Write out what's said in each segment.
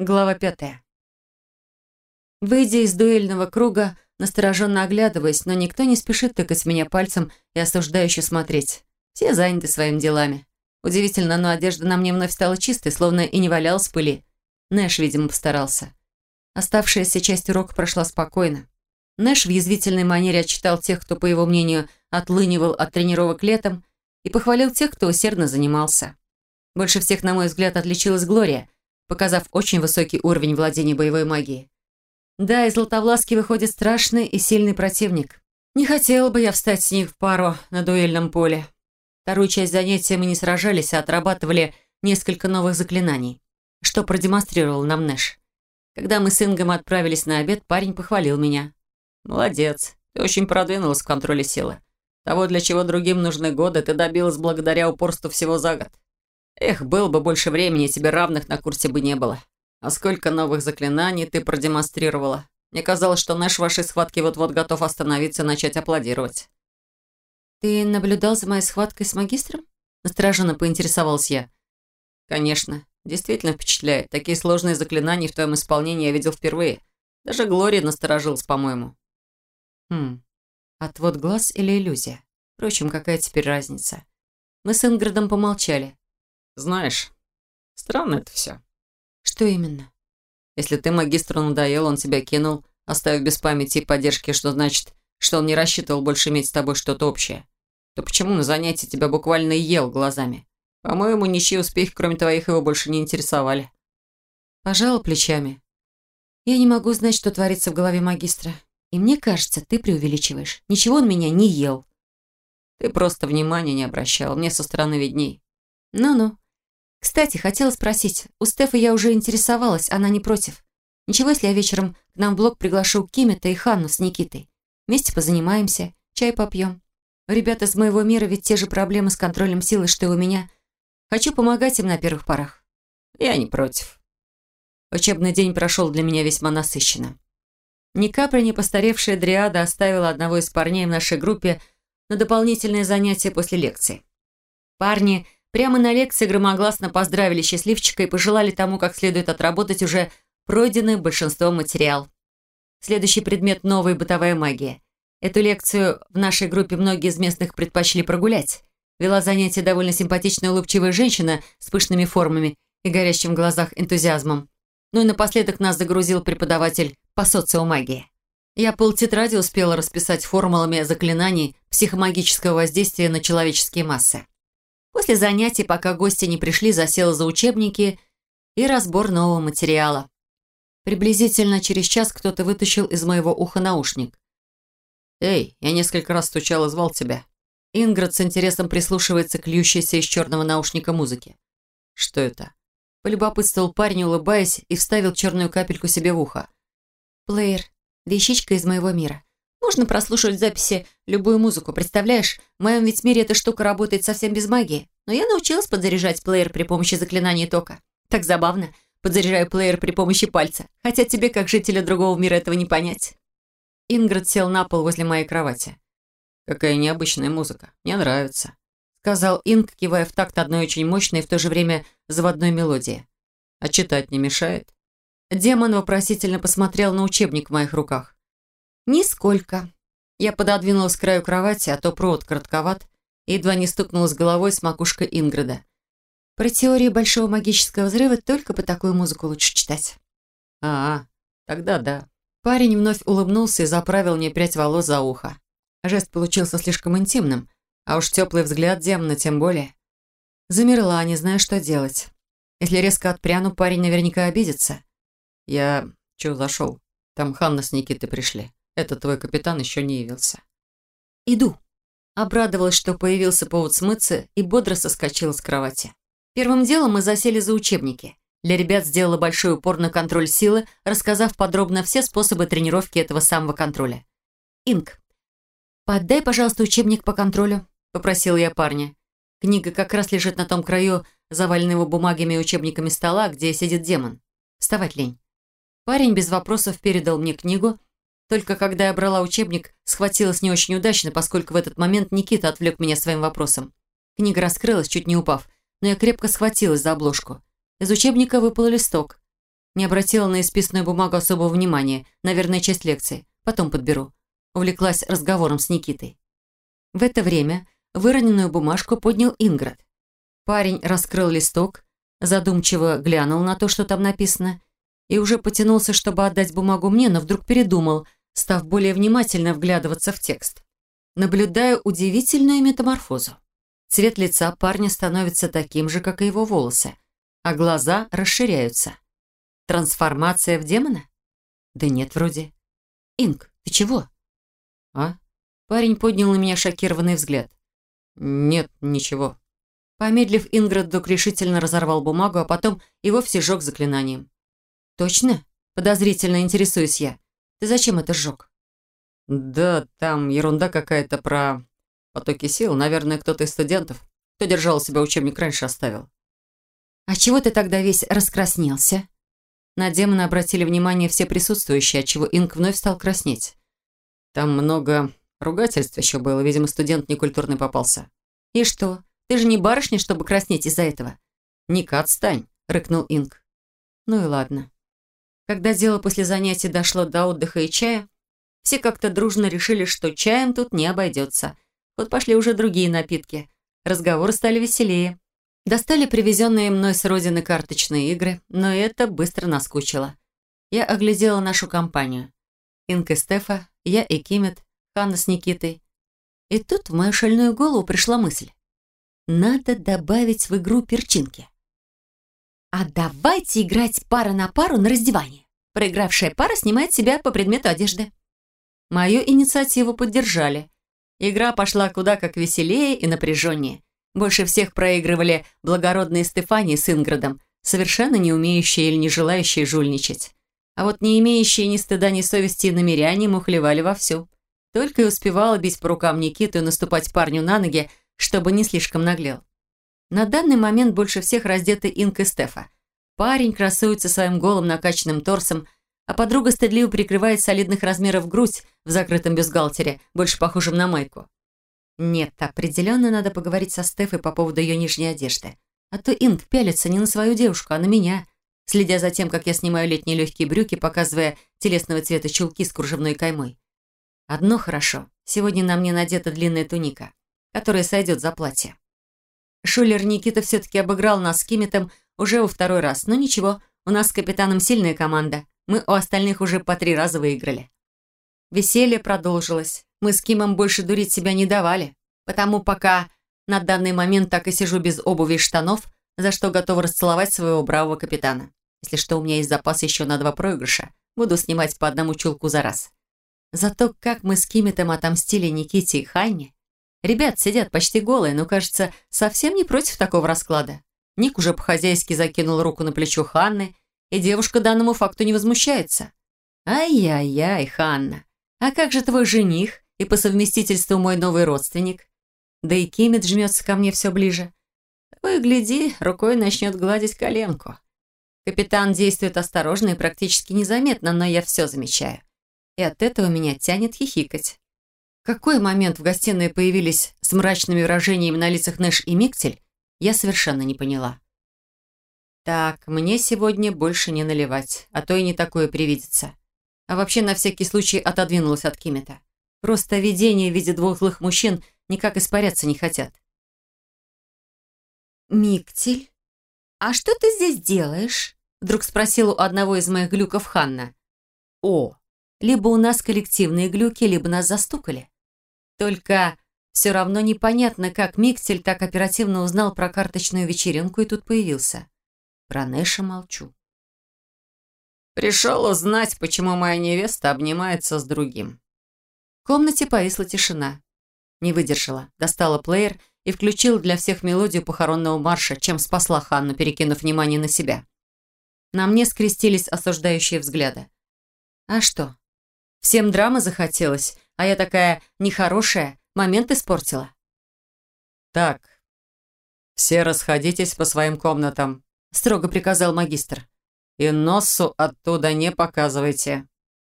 Глава пятая. Выйдя из дуэльного круга, настороженно оглядываясь, но никто не спешит тыкать меня пальцем и осуждающе смотреть. Все заняты своими делами. Удивительно, но одежда на мне вновь стала чистой, словно и не валялась в пыли. Нэш, видимо, постарался. Оставшаяся часть урока прошла спокойно. Нэш в язвительной манере отчитал тех, кто, по его мнению, отлынивал от тренировок летом, и похвалил тех, кто усердно занимался. Больше всех, на мой взгляд, отличилась Глория – показав очень высокий уровень владения боевой магией. Да, из Златовласки выходит страшный и сильный противник. Не хотела бы я встать с ним в пару на дуэльном поле. Вторую часть занятия мы не сражались, а отрабатывали несколько новых заклинаний, что продемонстрировал нам Нэш. Когда мы с Ингом отправились на обед, парень похвалил меня. «Молодец, ты очень продвинулась в контроле силы. Того, для чего другим нужны годы, ты добилась благодаря упорству всего за год. Эх, было бы больше времени, тебе равных на курсе бы не было. А сколько новых заклинаний ты продемонстрировала. Мне казалось, что Нэш в вашей схватке вот-вот готов остановиться и начать аплодировать. «Ты наблюдал за моей схваткой с магистром?» Настороженно поинтересовался я. «Конечно. Действительно впечатляет. Такие сложные заклинания в твоем исполнении я видел впервые. Даже Глория насторожилась, по-моему». «Хм. Отвод глаз или иллюзия? Впрочем, какая теперь разница?» Мы с Инградом помолчали. Знаешь, странно это все. Что именно? Если ты магистру надоел, он тебя кинул, оставив без памяти и поддержки, что значит, что он не рассчитывал больше иметь с тобой что-то общее, то почему на занятии тебя буквально ел глазами? По-моему, ничьи успехи, кроме твоих, его больше не интересовали. Пожал плечами. Я не могу знать, что творится в голове магистра. И мне кажется, ты преувеличиваешь. Ничего он меня не ел. Ты просто внимания не обращал. Мне со стороны видней. Ну-ну. Кстати, хотела спросить, у Стефа я уже интересовалась, она не против. Ничего, если я вечером к нам в блог приглашу Кимета и Ханну с Никитой? Вместе позанимаемся, чай попьем. У ребят из моего мира ведь те же проблемы с контролем силы, что и у меня. Хочу помогать им на первых порах. Я не против. Учебный день прошел для меня весьма насыщенно. Ни капли не постаревшая Дриада оставила одного из парней в нашей группе на дополнительные занятия после лекции. Парни Прямо на лекции громогласно поздравили счастливчика и пожелали тому, как следует отработать уже пройденный большинством материал. Следующий предмет – новая бытовая магия. Эту лекцию в нашей группе многие из местных предпочли прогулять. Вела занятие довольно симпатичная улыбчивая женщина с пышными формами и горящим в глазах энтузиазмом. Ну и напоследок нас загрузил преподаватель по социомагии. Я полтетради успела расписать формулами заклинаний психомагического воздействия на человеческие массы. После занятий, пока гости не пришли, засела за учебники и разбор нового материала. Приблизительно через час кто-то вытащил из моего уха наушник. «Эй, я несколько раз стучал и звал тебя». Ингрид с интересом прислушивается к льющейся из черного наушника музыки. «Что это?» Полюбопытствовал парень, улыбаясь, и вставил черную капельку себе в ухо. «Плеер. Вещичка из моего мира. Можно прослушивать записи любую музыку, представляешь? В моем ведь мире эта штука работает совсем без магии. Но я научилась подзаряжать плеер при помощи заклинания тока. Так забавно. Подзаряжаю плеер при помощи пальца. Хотя тебе, как жителя другого мира, этого не понять. Ингрид сел на пол возле моей кровати. «Какая необычная музыка. Мне нравится», — сказал Инг, кивая в такт одной очень мощной и в то же время заводной мелодии. «А читать не мешает?» Демон вопросительно посмотрел на учебник в моих руках. «Нисколько». Я пододвинулась к краю кровати, а то провод коротковат, и едва не стукнулась головой с макушкой Ингрида. «Про теорию большого магического взрыва только по такую музыку лучше читать». «А, тогда да». Парень вновь улыбнулся и заправил мне прядь волос за ухо. Жест получился слишком интимным, а уж теплый взгляд демона тем более. Замерла, не зная, что делать. Если резко отпряну, парень наверняка обидится. Я... чё зашел? Там Ханна с Никитой пришли. Этот твой капитан еще не явился». «Иду». Обрадовалась, что появился повод смыться, и бодро соскочила с кровати. Первым делом мы засели за учебники. Для ребят сделала большой упор на контроль силы, рассказав подробно все способы тренировки этого самого контроля. «Инг, подай, пожалуйста, учебник по контролю», — попросила я парня. Книга как раз лежит на том краю, заваленного бумагами и учебниками стола, где сидит демон. Вставать лень. Парень без вопросов передал мне книгу, только когда я брала учебник, схватилась не очень удачно, поскольку в этот момент Никита отвлек меня своим вопросом. Книга раскрылась, чуть не упав, но я крепко схватилась за обложку. Из учебника выпал листок. Не обратила на исписанную бумагу особого внимания. Наверное, часть лекции. Потом подберу. Увлеклась разговором с Никитой. В это время выроненную бумажку поднял Инград. Парень раскрыл листок, задумчиво глянул на то, что там написано, и уже потянулся, чтобы отдать бумагу мне, но вдруг передумал, став более внимательно вглядываться в текст. Наблюдаю удивительную метаморфозу. Цвет лица парня становится таким же, как и его волосы, а глаза расширяются. Трансформация в демона? Да нет, вроде. Инг, ты чего? А? Парень поднял на меня шокированный взгляд. Нет, ничего. Помедлив, Инград вдруг решительно разорвал бумагу, а потом и вовсе сжег заклинанием. «Точно?» – подозрительно интересуюсь я. «Ты зачем это сжег?» «Да, там ерунда какая-то про потоки сил. Наверное, кто-то из студентов, кто держал себя учебник, раньше оставил». «А чего ты тогда весь раскраснелся?» На демона обратили внимание все присутствующие, отчего Инг вновь стал краснеть. «Там много ругательств еще было. Видимо, студент некультурный попался». «И что? Ты же не барышня, чтобы краснеть из-за этого?» «Ника, отстань!» — рыкнул Инг. «Ну и ладно». Когда дело после занятий дошло до отдыха и чая, все как-то дружно решили, что чаем тут не обойдется. Вот пошли уже другие напитки. Разговоры стали веселее. Достали привезенные мной с родины карточные игры, но это быстро наскучило. Я оглядела нашу компанию. Инка Стефа, я и Кимет, Ханна с Никитой. И тут в мою шальную голову пришла мысль. Надо добавить в игру перчинки. А давайте играть пара на пару на раздевание. Проигравшая пара снимает себя по предмету одежды. Мою инициативу поддержали. Игра пошла куда как веселее и напряженнее. Больше всех проигрывали благородные Стефани с Инградом, совершенно не умеющие или не желающие жульничать. А вот не имеющие ни стыда, ни совести намеряне мухлевали вовсю. Только и успевала бить по рукам Никиту и наступать парню на ноги, чтобы не слишком наглел. На данный момент больше всех раздеты Инк и Стефа. Парень красуется своим голым накачанным торсом, а подруга стыдливо прикрывает солидных размеров грудь в закрытом бюстгальтере, больше похожем на майку. Нет, определенно надо поговорить со Стефой по поводу ее нижней одежды. А то Инг пялится не на свою девушку, а на меня, следя за тем, как я снимаю летние легкие брюки, показывая телесного цвета чулки с кружевной каймой. Одно хорошо. Сегодня на мне надета длинная туника, которая сойдет за платье. Шулер Никита все-таки обыграл нас с Кимитом уже во второй раз. Но ничего, у нас с капитаном сильная команда. Мы у остальных уже по три раза выиграли. Веселье продолжилось. Мы с Кимом больше дурить себя не давали. Потому пока на данный момент так и сижу без обуви и штанов, за что готова расцеловать своего бравого капитана. Если что, у меня есть запас еще на два проигрыша. Буду снимать по одному чулку за раз. Зато как мы с Кимитом отомстили Никите и Хайне, Ребят сидят почти голые, но, кажется, совсем не против такого расклада. Ник уже по-хозяйски закинул руку на плечо Ханны, и девушка данному факту не возмущается. «Ай-яй-яй, Ханна, а как же твой жених и по совместительству мой новый родственник?» Да и Кимит жмется ко мне все ближе. Ой, гляди, рукой начнет гладить коленку. Капитан действует осторожно и практически незаметно, но я все замечаю. И от этого меня тянет хихикать какой момент в гостиной появились с мрачными выражениями на лицах Нэш и Миктель, я совершенно не поняла. Так, мне сегодня больше не наливать, а то и не такое привидится. А вообще на всякий случай отодвинулась от Кимета. Просто видения в виде двух злых мужчин никак испаряться не хотят. «Миктель, а что ты здесь делаешь?» Вдруг спросила у одного из моих глюков Ханна. «О, либо у нас коллективные глюки, либо нас застукали. Только все равно непонятно, как Миксель так оперативно узнал про карточную вечеринку и тут появился. Про Нэша молчу. Пришел узнать, почему моя невеста обнимается с другим. В комнате повисла тишина. Не выдержала, достала плеер и включила для всех мелодию похоронного марша, чем спасла Ханну, перекинув внимание на себя. На мне скрестились осуждающие взгляды. А что? Всем драма захотелось, а я такая нехорошая, момент испортила. «Так, все расходитесь по своим комнатам», — строго приказал магистр. «И носу оттуда не показывайте.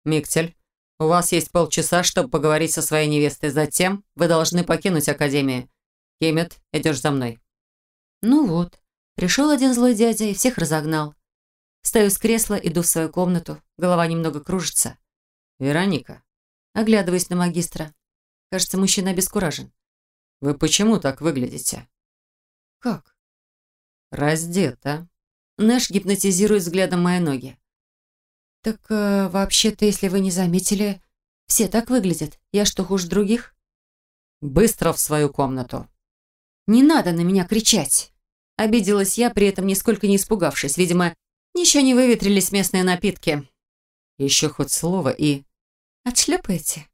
Миктель, у вас есть полчаса, чтобы поговорить со своей невестой. Затем вы должны покинуть Академию. Кемет, идешь за мной». Ну вот, пришел один злой дядя и всех разогнал. Встаю с кресла, иду в свою комнату. Голова немного кружится. «Вероника». Оглядываюсь на магистра. Кажется, мужчина обескуражен. «Вы почему так выглядите?» «Как?» «Раздета». Нэш гипнотизирует взглядом мои ноги. «Так э, вообще-то, если вы не заметили, все так выглядят. Я что, хуже других?» «Быстро в свою комнату». «Не надо на меня кричать!» Обиделась я, при этом нисколько не испугавшись. Видимо, еще не выветрились местные напитки. Еще хоть слово и... «Отшлепаете?»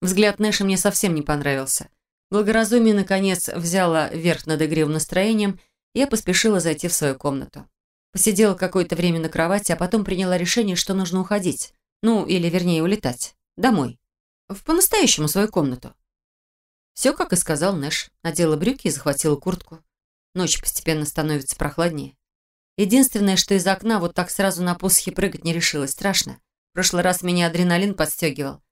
Взгляд Нэша мне совсем не понравился. Благоразумие, наконец, взяло верх над игривым настроением, и я поспешила зайти в свою комнату. Посидела какое-то время на кровати, а потом приняла решение, что нужно уходить. Ну, или вернее, улетать. Домой. В по-настоящему свою комнату. Все, как и сказал Нэш. Надела брюки и захватила куртку. Ночь постепенно становится прохладнее. Единственное, что из окна вот так сразу на посохе прыгать не решилась. Страшно. В прошлый раз меня адреналин подстегивал.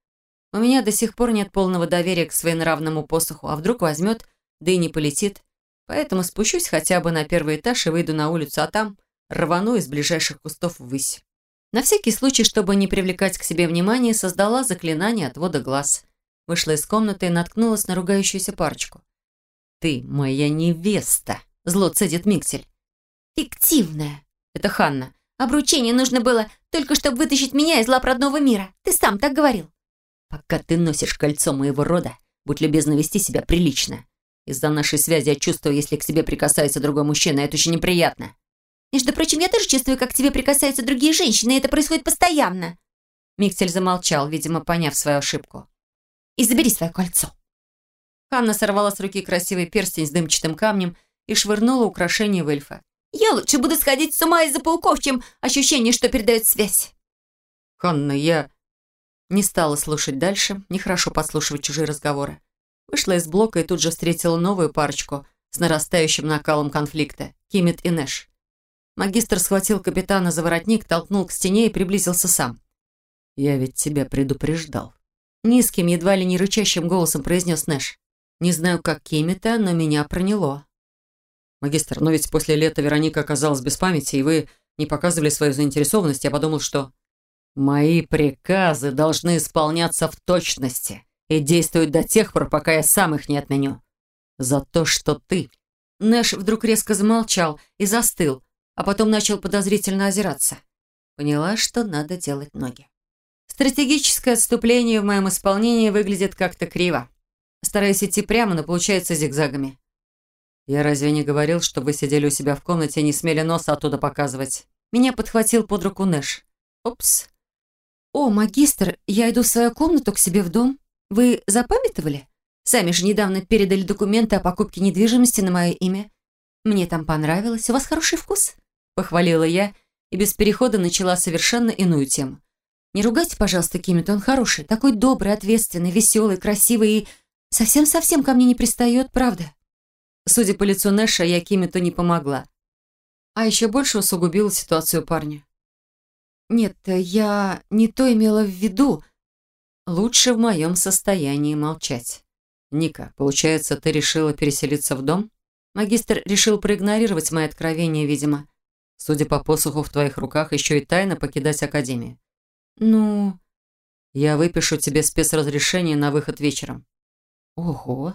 У меня до сих пор нет полного доверия к своенравному посоху, а вдруг возьмет, да и не полетит. Поэтому спущусь хотя бы на первый этаж и выйду на улицу, а там рвану из ближайших кустов ввысь. На всякий случай, чтобы не привлекать к себе внимания, создала заклинание отвода глаз. Вышла из комнаты и наткнулась на ругающуюся парочку. «Ты моя невеста!» – зло цедит Миксель. «Фиктивная!» – это Ханна. «Обручение нужно было только чтобы вытащить меня из лап родного мира. Ты сам так говорил». «Пока ты носишь кольцо моего рода, будь любезна вести себя прилично. Из-за нашей связи я чувствую, если к тебе прикасается другой мужчина, это очень неприятно». Между прочим, я тоже чувствую, как к тебе прикасаются другие женщины, и это происходит постоянно. Миксель замолчал, видимо, поняв свою ошибку. И забери свое кольцо. Ханна сорвала с руки красивый перстень с дымчатым камнем и швырнула украшение в эльфа. Я лучше буду сходить с ума из-за пауков, чем ощущение, что передает связь. Ханна, я... Не стала слушать дальше, нехорошо подслушивать чужие разговоры. Вышла из блока и тут же встретила новую парочку с нарастающим накалом конфликта – Кимит и Нэш. Магистр схватил капитана за воротник, толкнул к стене и приблизился сам. «Я ведь тебя предупреждал». Низким, едва ли не рычащим голосом произнес Нэш. «Не знаю, как Кимита, но меня проняло». «Магистр, но ведь после лета Вероника оказалась без памяти, и вы не показывали свою заинтересованность. Я подумал, что...» «Мои приказы должны исполняться в точности и действовать до тех пор, пока я сам их не отменю. За то, что ты...» Нэш вдруг резко замолчал и застыл, а потом начал подозрительно озираться. Поняла, что надо делать ноги. Стратегическое отступление в моем исполнении выглядит как-то криво. Стараюсь идти прямо, но получается зигзагами. «Я разве не говорил, что вы сидели у себя в комнате и не смели носа оттуда показывать?» Меня подхватил под руку Нэш. «Опс. О, магистр, я иду в свою комнату к себе в дом. Вы запамятовали? Сами же недавно передали документы о покупке недвижимости на мое имя. Мне там понравилось. У вас хороший вкус?» Похвалила я и без перехода начала совершенно иную тему. «Не ругайте, пожалуйста, Киммит, он хороший, такой добрый, ответственный, веселый, красивый и совсем-совсем ко мне не пристает, правда?» Судя по лицу Нэша, я Киммиту не помогла. А еще больше усугубила ситуацию парня. «Нет, я не то имела в виду. Лучше в моем состоянии молчать». «Ника, получается, ты решила переселиться в дом?» Магистр решил проигнорировать мои откровения, видимо. Судя по посоху в твоих руках, еще и тайно покидать Академию. Ну... Я выпишу тебе спецразрешение на выход вечером. Ого.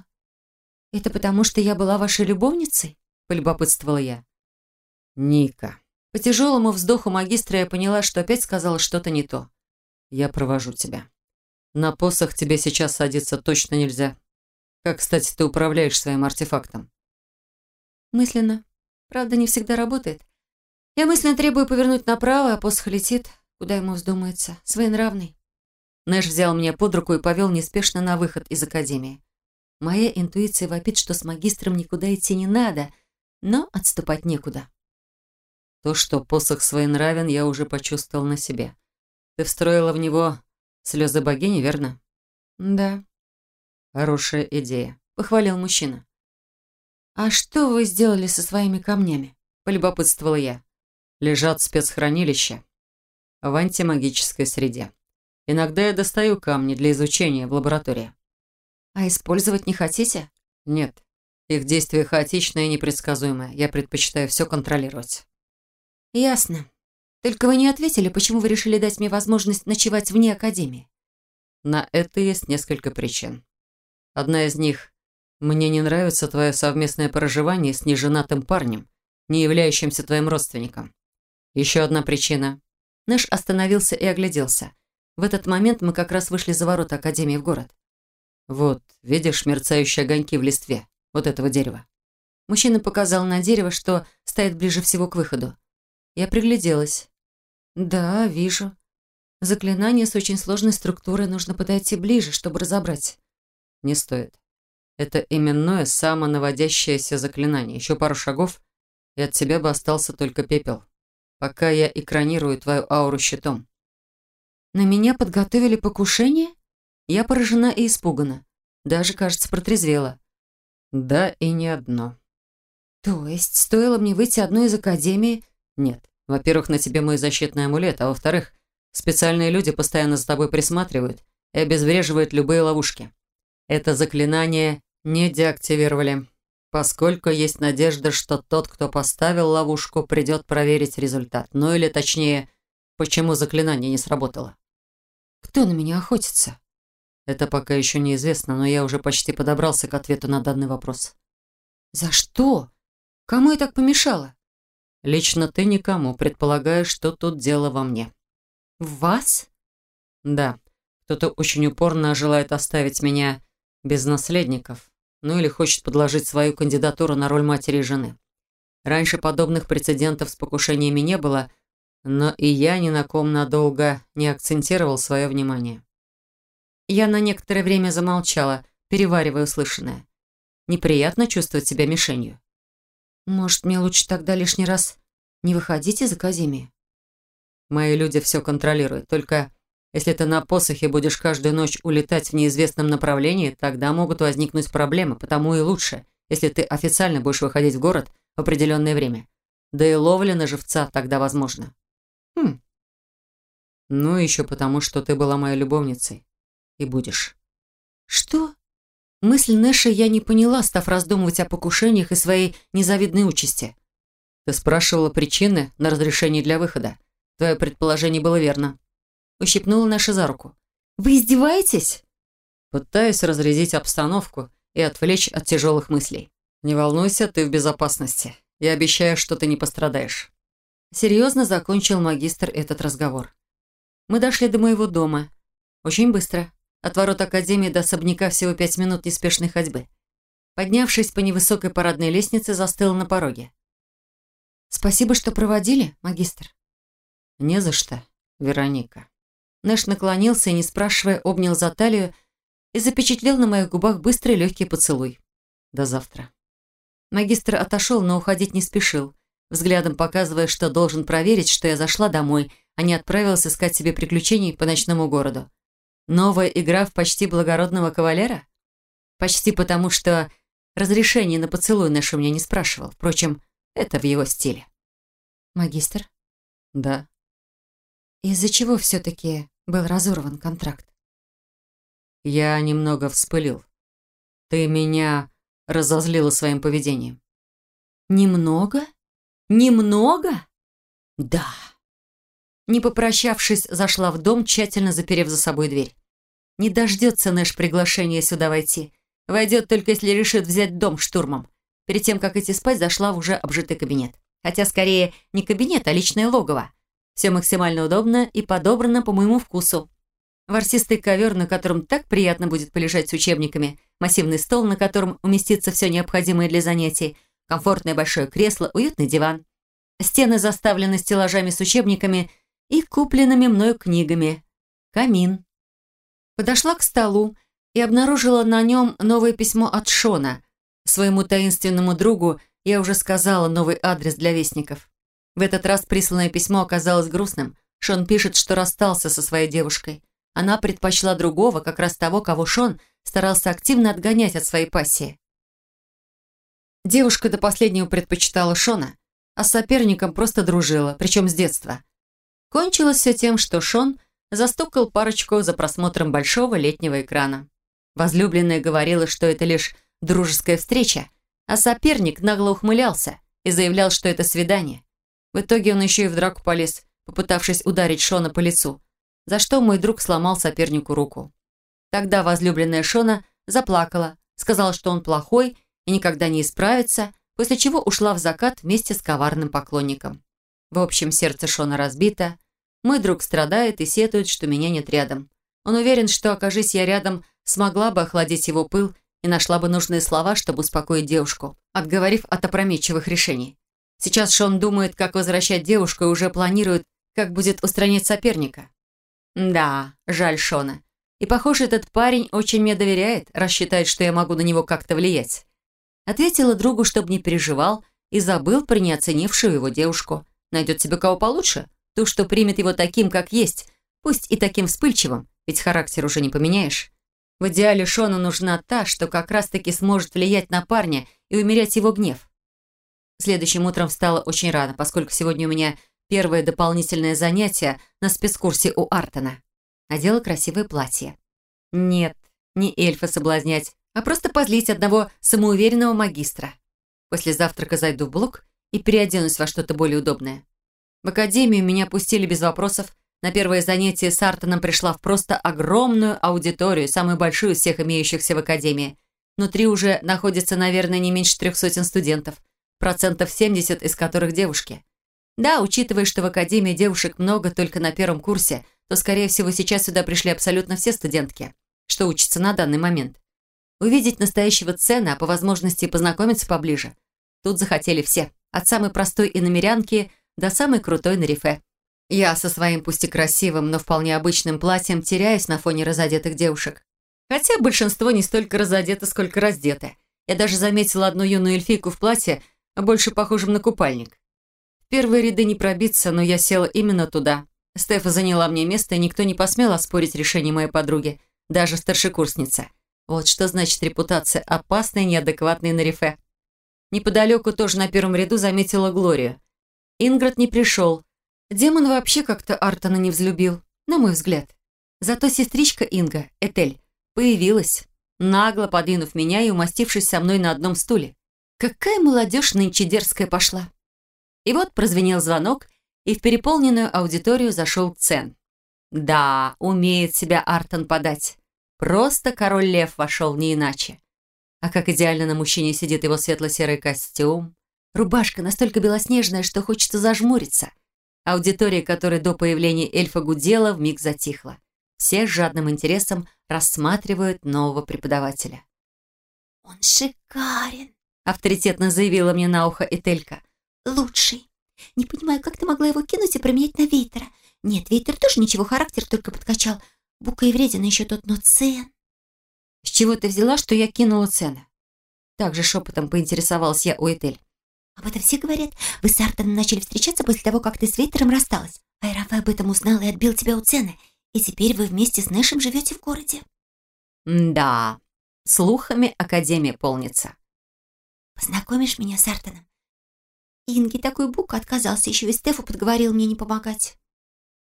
Это потому, что я была вашей любовницей? Полюбопытствовала я. Ника. По тяжелому вздоху магистра я поняла, что опять сказала что-то не то. Я провожу тебя. На посох тебе сейчас садиться точно нельзя. Как, кстати, ты управляешь своим артефактом? Мысленно. Правда, не всегда работает. Я мысленно требую повернуть направо, а посох летит, куда ему вздумается. Своенравный. Нэш взял меня под руку и повел неспешно на выход из академии. Моя интуиция вопит, что с магистром никуда идти не надо, но отступать некуда. То, что посох своенравен, я уже почувствовал на себе. Ты встроила в него слезы богини, верно? Да. Хорошая идея, похвалил мужчина. А что вы сделали со своими камнями? Полюбопытствовала я лежат в спецхранилище в антимагической среде. Иногда я достаю камни для изучения в лаборатории. А использовать не хотите? Нет. Их действие хаотичное и непредсказуемое. Я предпочитаю все контролировать. Ясно. Только вы не ответили, почему вы решили дать мне возможность ночевать вне Академии. На это есть несколько причин. Одна из них – мне не нравится твое совместное проживание с неженатым парнем, не являющимся твоим родственником. Еще одна причина. Нэш остановился и огляделся. В этот момент мы как раз вышли за ворота Академии в город. Вот, видишь мерцающие огоньки в листве вот этого дерева? Мужчина показал на дерево, что стоит ближе всего к выходу. Я пригляделась. Да, вижу. Заклинание с очень сложной структурой нужно подойти ближе, чтобы разобрать. Не стоит. Это именное самонаводящееся заклинание. Еще пару шагов, и от тебя бы остался только пепел. Пока я экранирую твою ауру щитом. На меня подготовили покушение? Я поражена и испугана. Даже, кажется, протрезвела. Да и не одно. То есть, стоило мне выйти одной из академии? Нет. Во-первых, на тебе мой защитный амулет, а во-вторых, специальные люди постоянно за тобой присматривают и обезвреживают любые ловушки. Это заклинание не деактивировали, поскольку есть надежда, что тот, кто поставил ловушку, придет проверить результат. Ну или точнее, почему заклинание не сработало. Кто на меня охотится? Это пока еще неизвестно, но я уже почти подобрался к ответу на данный вопрос. За что? Кому я так помешала? Лично ты никому, предполагаешь, что тут дело во мне. В вас? Да. Кто-то очень упорно желает оставить меня без наследников, ну или хочет подложить свою кандидатуру на роль матери и жены. Раньше подобных прецедентов с покушениями не было, но и я ни на ком надолго не акцентировал свое внимание. Я на некоторое время замолчала, переваривая услышанное. Неприятно чувствовать себя мишенью. Может, мне лучше тогда лишний раз не выходить из Академии? Мои люди все контролируют. Только если ты на посохе будешь каждую ночь улетать в неизвестном направлении, тогда могут возникнуть проблемы, потому и лучше, если ты официально будешь выходить в город в определенное время. Да и ловля на живца тогда возможна. Хм. Ну, еще потому, что ты была моей любовницей и будешь». «Что?» Мысль Нэша я не поняла, став раздумывать о покушениях и своей незавидной участи. «Ты спрашивала причины на разрешение для выхода. Твое предположение было верно». Ущипнула Нэша за руку. «Вы издеваетесь?» Пытаюсь разрядить обстановку и отвлечь от тяжелых мыслей. «Не волнуйся, ты в безопасности. Я обещаю, что ты не пострадаешь». Серьезно закончил магистр этот разговор. Мы дошли до моего дома. Очень быстро. От ворот Академии до особняка всего пять минут неспешной ходьбы. Поднявшись по невысокой парадной лестнице, застыл на пороге. «Спасибо, что проводили, магистр». «Не за что, Вероника». Нэш наклонился и, не спрашивая, обнял за талию и запечатлел на моих губах быстрый легкий поцелуй. «До завтра». Магистр отошел, но уходить не спешил, взглядом показывая, что должен проверить, что я зашла домой, а не отправилась искать себе приключений по ночному городу. Новая игра в почти благородного кавалера? Почти потому, что разрешение на поцелуй наш у меня не спрашивал. Впрочем, это в его стиле. Магистр? Да. Из-за чего все-таки был разорван контракт? Я немного вспылил. Ты меня разозлила своим поведением. Немного? Немного? Да. Не попрощавшись, зашла в дом, тщательно заперев за собой дверь. Не дождется Нэш приглашения сюда войти. Войдет только если решит взять дом штурмом. Перед тем, как идти спать, зашла в уже обжитый кабинет. Хотя, скорее, не кабинет, а личное логово. Все максимально удобно и подобрано по моему вкусу. Ворсистый ковер, на котором так приятно будет полежать с учебниками, массивный стол, на котором уместится все необходимое для занятий, комфортное большое кресло, уютный диван. Стены заставлены стеллажами с учебниками – и купленными мною книгами. Камин. Подошла к столу и обнаружила на нем новое письмо от Шона. Своему таинственному другу я уже сказала новый адрес для вестников. В этот раз присланное письмо оказалось грустным. Шон пишет, что расстался со своей девушкой. Она предпочла другого, как раз того, кого Шон старался активно отгонять от своей пассии. Девушка до последнего предпочитала Шона, а с соперником просто дружила, причем с детства. Кончилось все тем, что Шон застукал парочку за просмотром большого летнего экрана. Возлюбленная говорила, что это лишь дружеская встреча, а соперник нагло ухмылялся и заявлял, что это свидание. В итоге он еще и в драку полез, попытавшись ударить Шона по лицу, за что мой друг сломал сопернику руку. Тогда возлюбленная Шона заплакала, сказала, что он плохой и никогда не исправится, после чего ушла в закат вместе с коварным поклонником. В общем, сердце Шона разбито, мой друг страдает и сетует, что меня нет рядом. Он уверен, что, окажись я рядом, смогла бы охладить его пыл и нашла бы нужные слова, чтобы успокоить девушку, отговорив от опрометчивых решений. Сейчас Шон думает, как возвращать девушку и уже планирует, как будет устранить соперника. Да, жаль Шона. И, похоже, этот парень очень мне доверяет, рассчитает, что я могу на него как-то влиять. Ответила другу, чтобы не переживал, и забыл про неоценившую его девушку. Найдет себе кого получше, ту, что примет его таким, как есть, пусть и таким вспыльчивым, ведь характер уже не поменяешь. В идеале Шону нужна та, что как раз-таки сможет влиять на парня и умерять его гнев. Следующим утром встала очень рано, поскольку сегодня у меня первое дополнительное занятие на спецкурсе у Артона. Надела красивое платье. Нет, не эльфа соблазнять, а просто позлить одного самоуверенного магистра. После завтрака зайду в блок и переоденусь во что-то более удобное. В академию меня пустили без вопросов. На первое занятие с Артоном пришла в просто огромную аудиторию, самую большую из всех имеющихся в академии. Внутри уже находится, наверное, не меньше трех сотен студентов, процентов 70 из которых девушки. Да, учитывая, что в академии девушек много только на первом курсе, то, скорее всего, сейчас сюда пришли абсолютно все студентки, что учатся на данный момент. Увидеть настоящего цена, а по возможности познакомиться поближе. Тут захотели все, от самой простой иномерянки до самой крутой на Я со своим пусть и красивым, но вполне обычным платьем теряюсь на фоне разодетых девушек. Хотя большинство не столько разодеты, сколько раздеты. Я даже заметила одну юную эльфийку в платье, больше похожем на купальник. В первые ряды не пробиться, но я села именно туда. Стефа заняла мне место, и никто не посмел оспорить решение моей подруги, даже старшекурсница. Вот что значит репутация опасной, неадекватной на рифе. Неподалеку тоже на первом ряду заметила Глорию. Инград не пришел. Демон вообще как-то Артона не взлюбил, на мой взгляд. Зато сестричка Инга, Этель, появилась, нагло подвинув меня и умастившись со мной на одном стуле. Какая молодежь нынче дерзкая пошла. И вот прозвенел звонок, и в переполненную аудиторию зашел Цен. Да, умеет себя Артон подать. Просто король-лев вошел не иначе. А как идеально на мужчине сидит его светло-серый костюм, Рубашка настолько белоснежная, что хочется зажмуриться. Аудитория, которая до появления эльфа гудела, вмиг затихла. Все с жадным интересом рассматривают нового преподавателя. «Он шикарен!» — авторитетно заявила мне на ухо Этелька. «Лучший. Не понимаю, как ты могла его кинуть и променять на Вейтера? Нет, Вейтер тоже ничего, характер только подкачал. Бука и вреден еще тот, но Цен...» «С чего ты взяла, что я кинула цены?» Также шепотом поинтересовалась я у Этель. Об этом все говорят. Вы с Артоном начали встречаться после того, как ты с Вейтером рассталась. Айрафа об этом узнал и отбил тебя у цены. И теперь вы вместе с Нэшем живете в городе. Да, слухами Академия полнится. Познакомишь меня с Артоном? Инги такой бук отказался, еще и Стефу подговорил мне не помогать.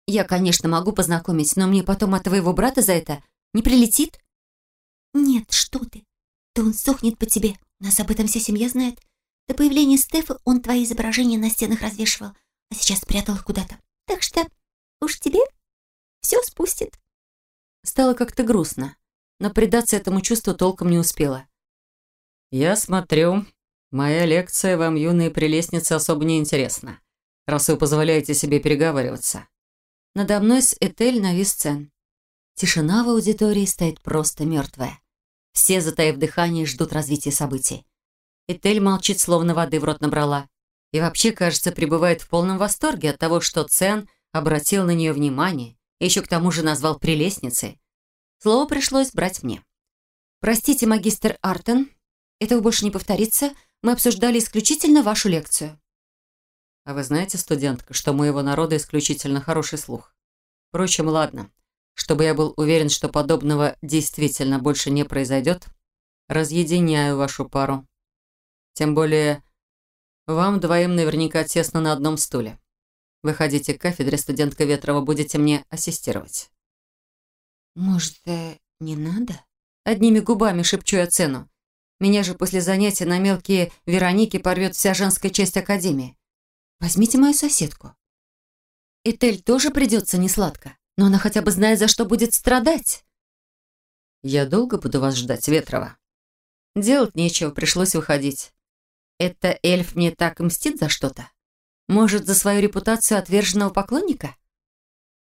Я, конечно, могу познакомить, но мне потом от твоего брата за это не прилетит? Нет, что ты. Да он сохнет по тебе. Нас об этом вся семья знает. До появления Стефа он твои изображения на стенах развешивал, а сейчас спрятал их куда-то. Так что уж тебе все спустит. Стало как-то грустно, но предаться этому чувству толком не успела. «Я смотрю, моя лекция вам, юные прелестницы, особо не интересна, раз вы позволяете себе переговариваться». Надо мной с Этель навис сцен. Тишина в аудитории стоит просто мертвая. Все, затаив дыхание, ждут развития событий. Этель молчит, словно воды в рот набрала. И вообще, кажется, пребывает в полном восторге от того, что Цен обратил на нее внимание еще к тому же назвал прелестницей. Слово пришлось брать мне. «Простите, магистр Артен, этого больше не повторится. Мы обсуждали исключительно вашу лекцию». «А вы знаете, студентка, что у моего народа исключительно хороший слух? Впрочем, ладно. Чтобы я был уверен, что подобного действительно больше не произойдет, разъединяю вашу пару. Тем более, вам двоим наверняка тесно на одном стуле. Выходите к кафедре, студентка Ветрова, будете мне ассистировать». «Может, э, не надо?» Одними губами шепчу я цену. Меня же после занятия на мелкие Вероники порвет вся женская часть Академии. Возьмите мою соседку. Этель тоже придется несладко, но она хотя бы знает, за что будет страдать. «Я долго буду вас ждать, Ветрова?» Делать нечего, пришлось выходить. Это эльф мне так мстит за что-то? Может, за свою репутацию отверженного поклонника?